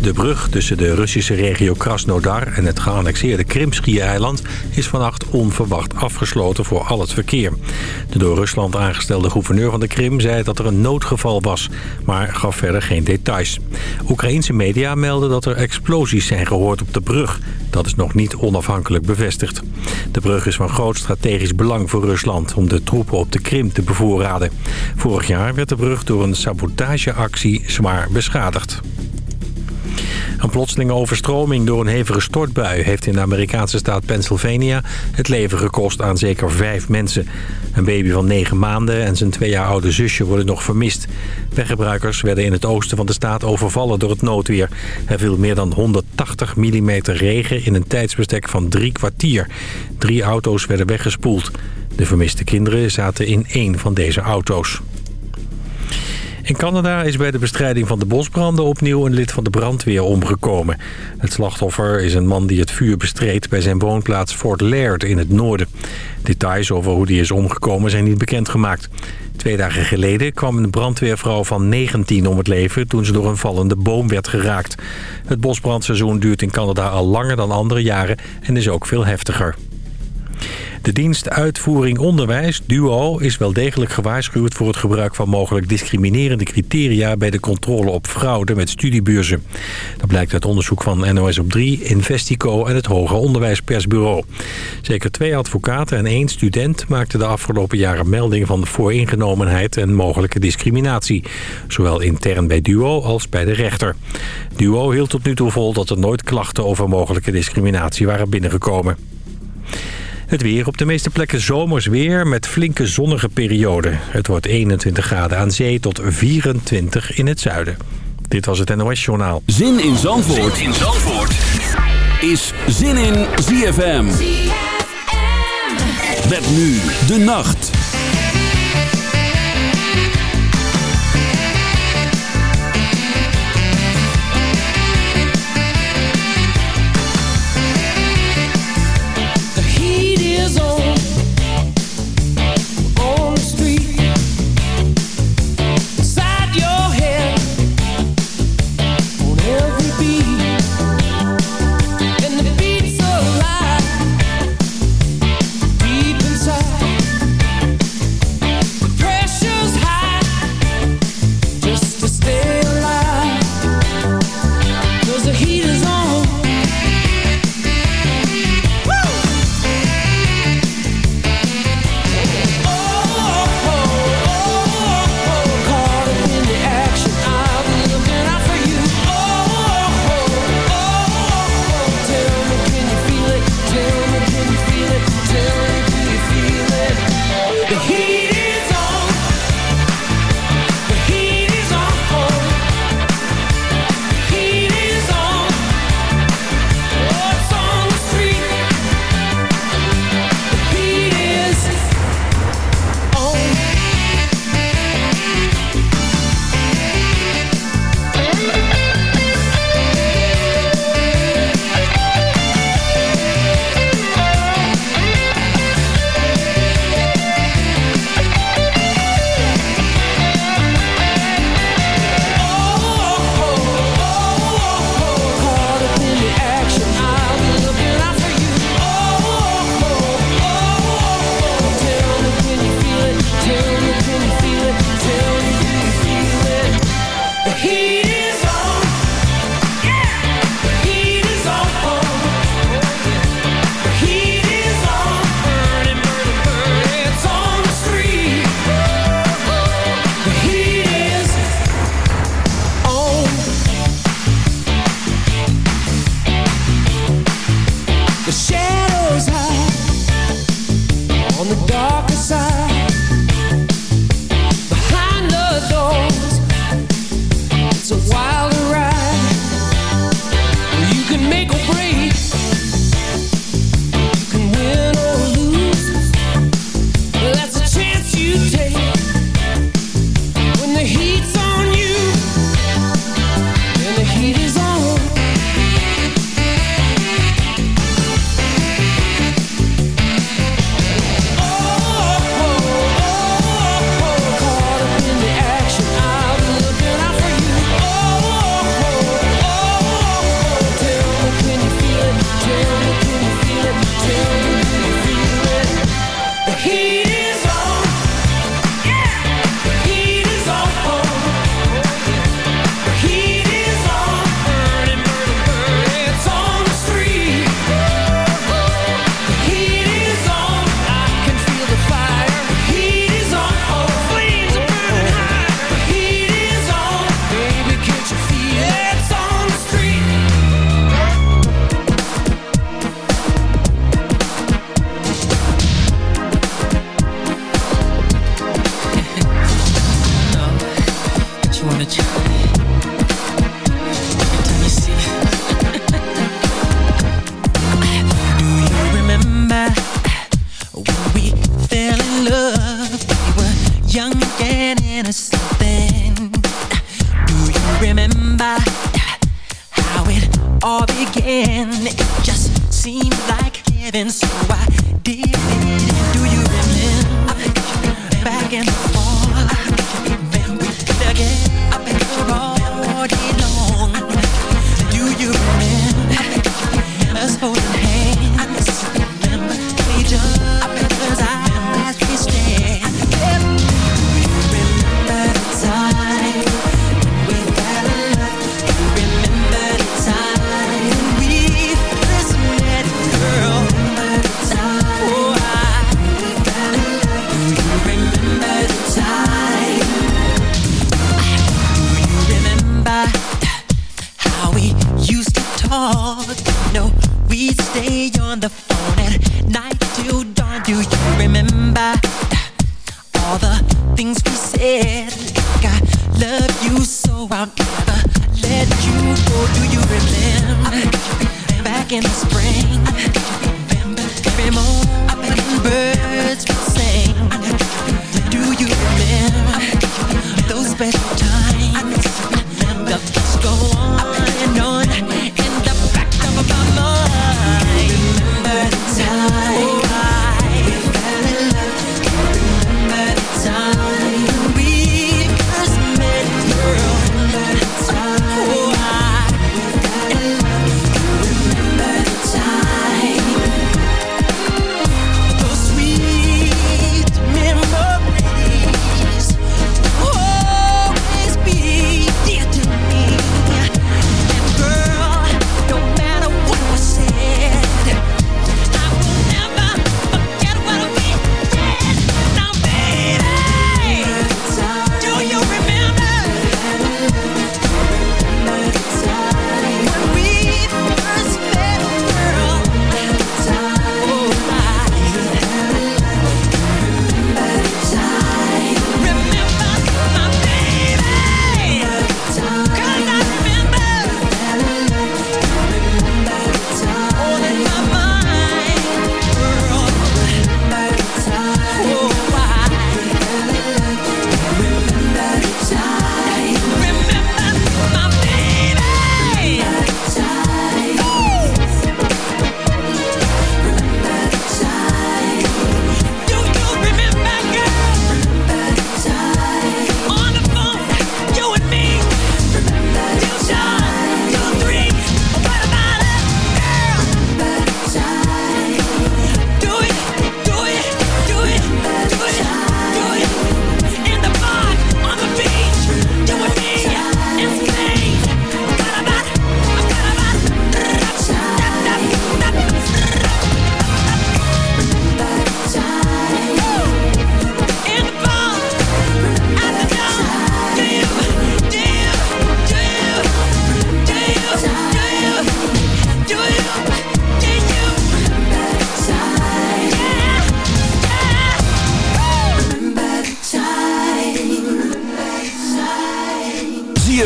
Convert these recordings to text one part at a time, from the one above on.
De brug tussen de Russische regio Krasnodar en het geannexeerde Krimschiereiland is vannacht onverwacht afgesloten voor al het verkeer. De door Rusland aangestelde gouverneur van de Krim zei dat er een noodgeval was, maar gaf verder geen details. Oekraïense media melden dat er explosies zijn gehoord op de brug. Dat is nog niet onafhankelijk bevestigd. De brug is van groot strategisch belang voor Rusland om de troepen op de Krim te bevoorraden. Vorig jaar werd de brug door een sabotageactie zwaar beschadigd. Een plotselinge overstroming door een hevige stortbui... heeft in de Amerikaanse staat Pennsylvania het leven gekost aan zeker vijf mensen. Een baby van negen maanden en zijn twee jaar oude zusje worden nog vermist. Weggebruikers werden in het oosten van de staat overvallen door het noodweer. Er viel meer dan 180 mm regen in een tijdsbestek van drie kwartier. Drie auto's werden weggespoeld. De vermiste kinderen zaten in één van deze auto's. In Canada is bij de bestrijding van de bosbranden opnieuw een lid van de brandweer omgekomen. Het slachtoffer is een man die het vuur bestreed bij zijn woonplaats Fort Laird in het noorden. Details over hoe die is omgekomen zijn niet bekendgemaakt. Twee dagen geleden kwam een brandweervrouw van 19 om het leven toen ze door een vallende boom werd geraakt. Het bosbrandseizoen duurt in Canada al langer dan andere jaren en is ook veel heftiger. De dienst Uitvoering Onderwijs, DUO, is wel degelijk gewaarschuwd voor het gebruik van mogelijk discriminerende criteria bij de controle op fraude met studiebeurzen. Dat blijkt uit onderzoek van NOS op 3, Investico en het Hoger Onderwijspersbureau. Zeker twee advocaten en één student maakten de afgelopen jaren melding van vooringenomenheid en mogelijke discriminatie. Zowel intern bij DUO als bij de rechter. DUO hield tot nu toe vol dat er nooit klachten over mogelijke discriminatie waren binnengekomen. Het weer op de meeste plekken zomers weer met flinke zonnige perioden. Het wordt 21 graden aan zee tot 24 in het zuiden. Dit was het NOS Journaal. Zin in Zandvoort, zin in Zandvoort. is Zin in ZFM. ZFM. Met nu de nacht.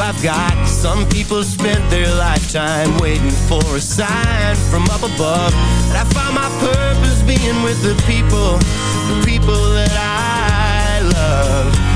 I've got. Some people spent their lifetime waiting for a sign from up above. But I found my purpose being with the people The people that I love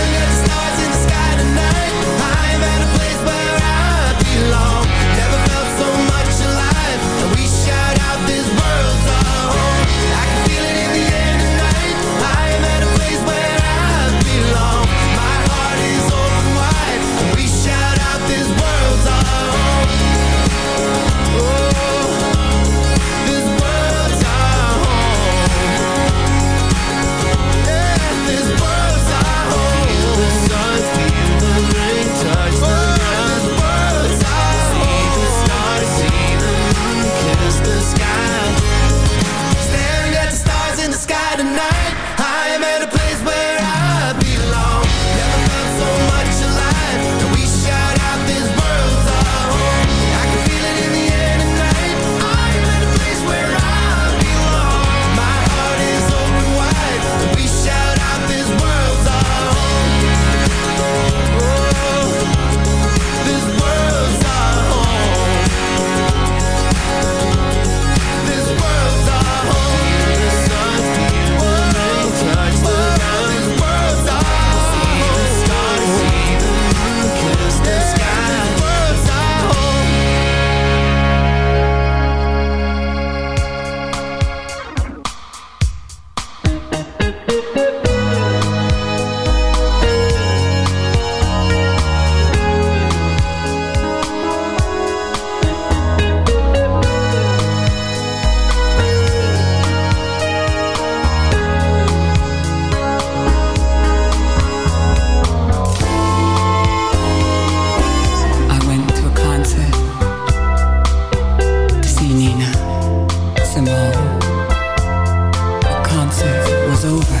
over.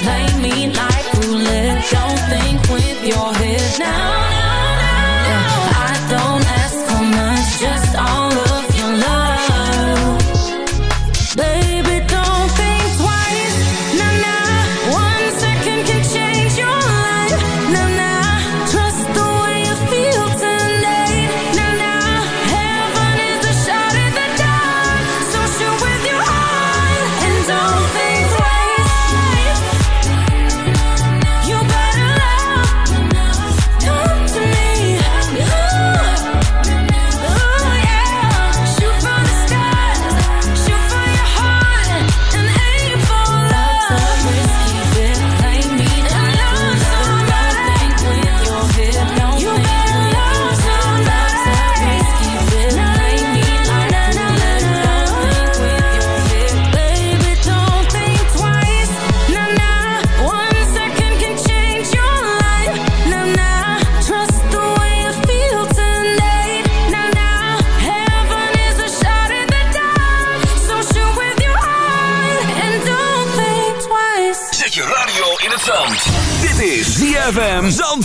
Play me like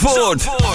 ZFM Zandvoort.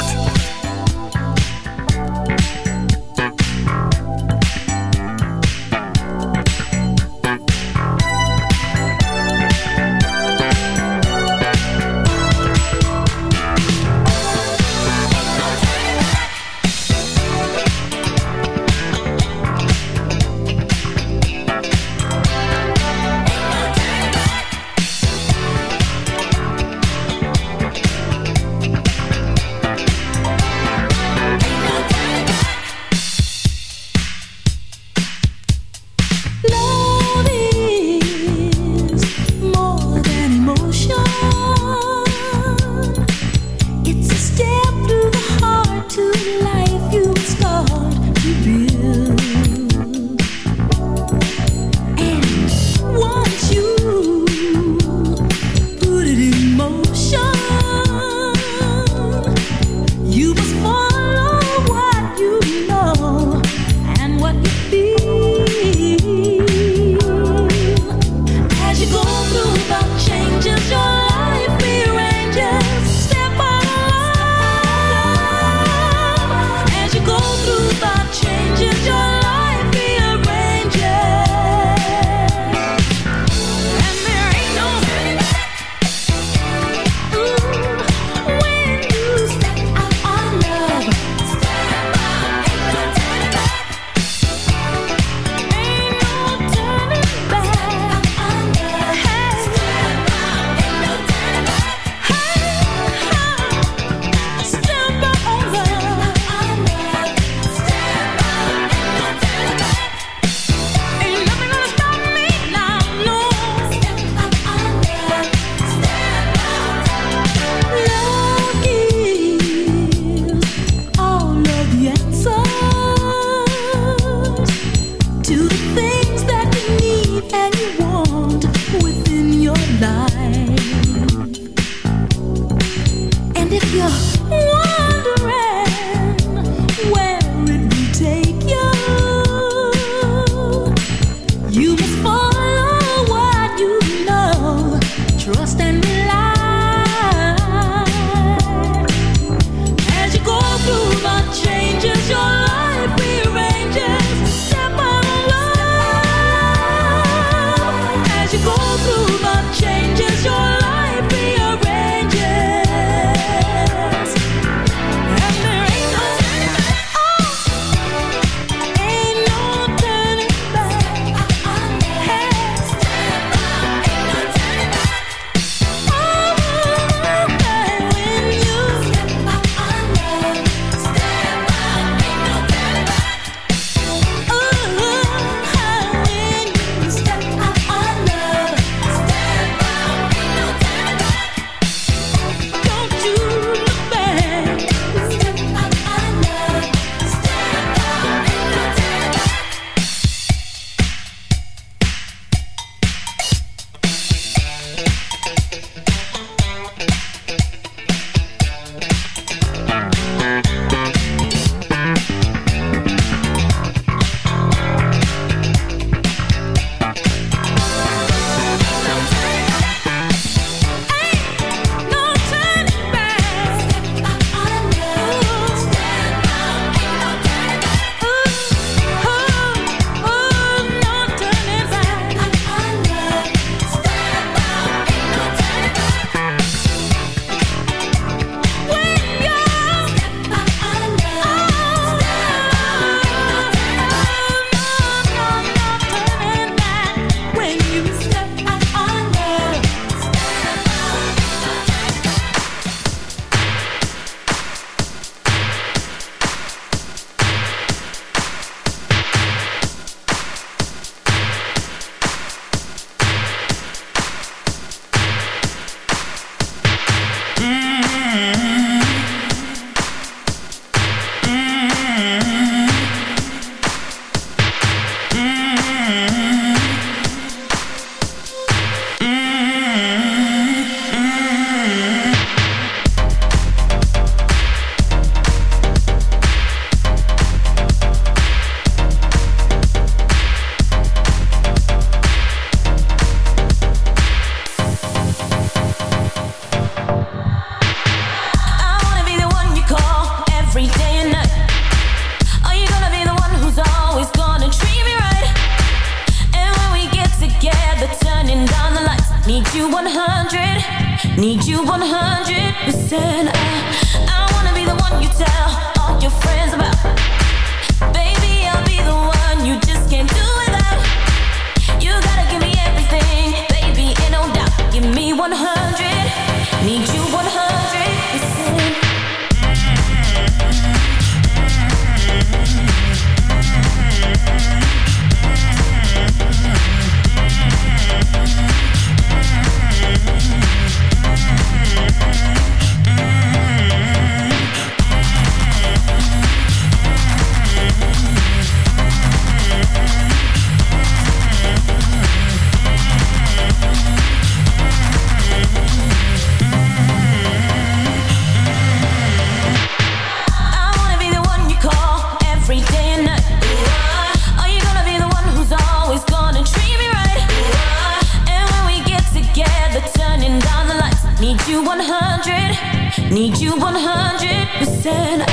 need you 100, need you 100%. I,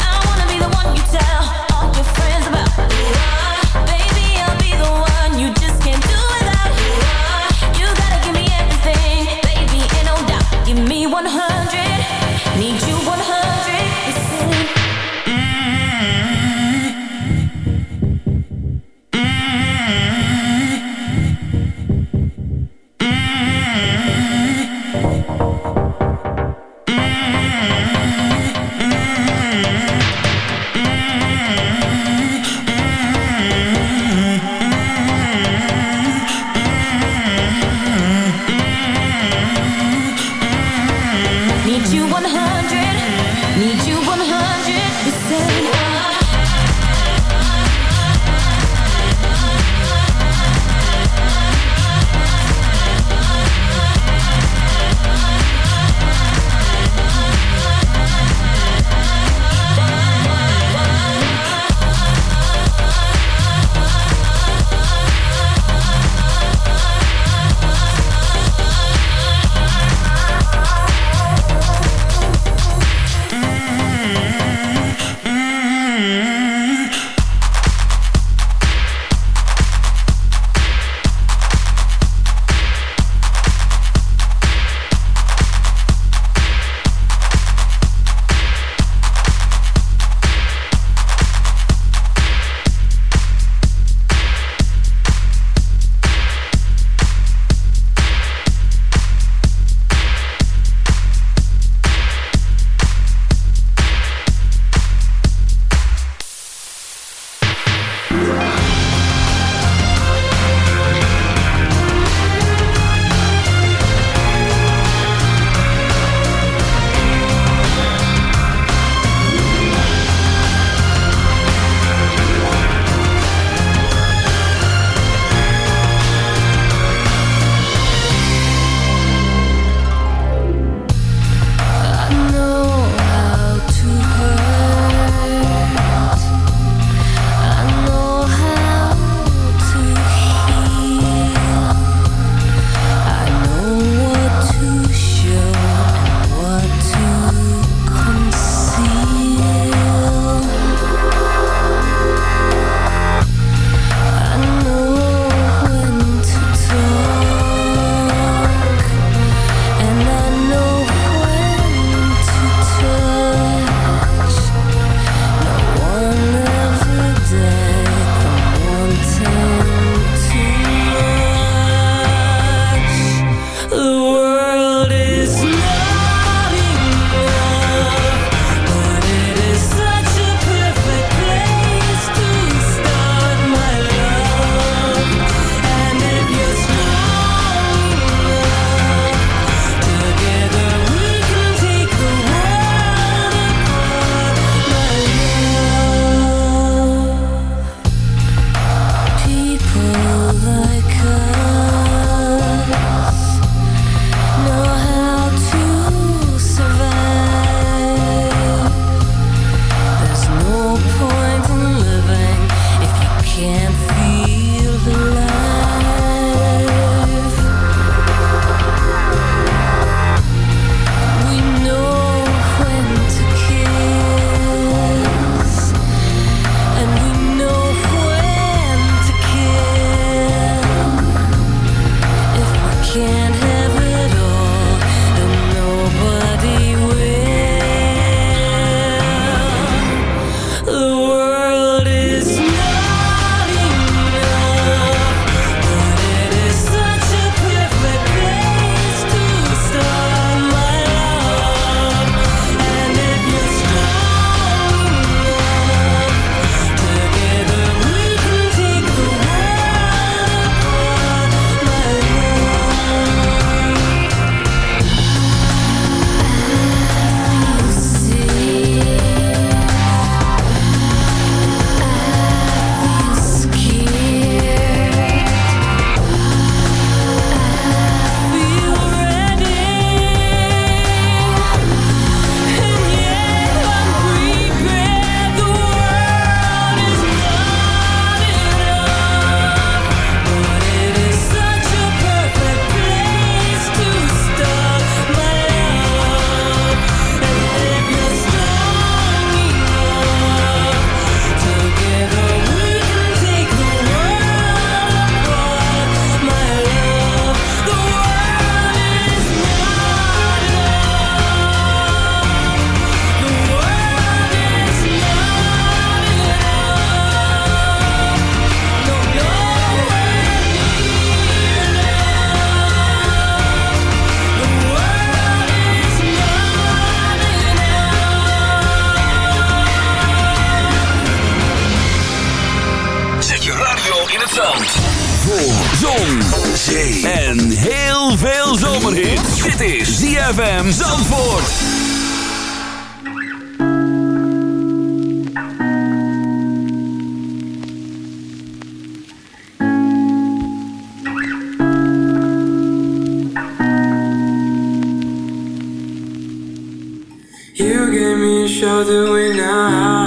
I wanna be the one you tell all your friends about. Baby, I'll be the one you just can't do. 嗯。radio in het zand. Voor zon, zee en heel veel zomerhit. Dit is ZFM Zandvoort. You gave me a shoulder when I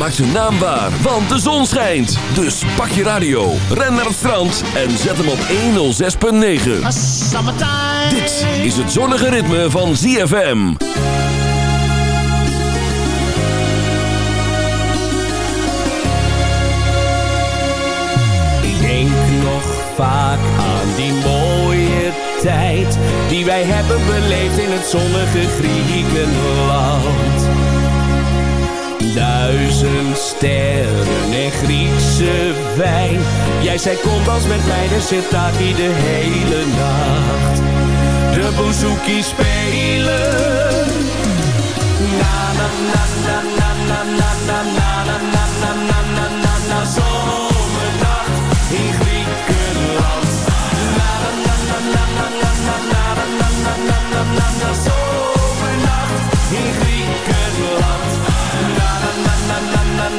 Maak zijn naam waar, want de zon schijnt. Dus pak je radio, ren naar het strand en zet hem op 106.9. Dit is het zonnige ritme van ZFM. Ik denk nog vaak aan die mooie tijd Die wij hebben beleefd in het zonnige Griekenland Duizend sterren en Griekse wijn Jij zei kom dans met mij, de sitaki de hele nacht De bouzouki spelen Na na na na na na na na na na na na na na na zomernacht in Griekenland. Na na na na na na na na na na na na na na na zomernacht in.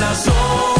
naar zon.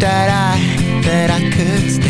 That I, that I could stay.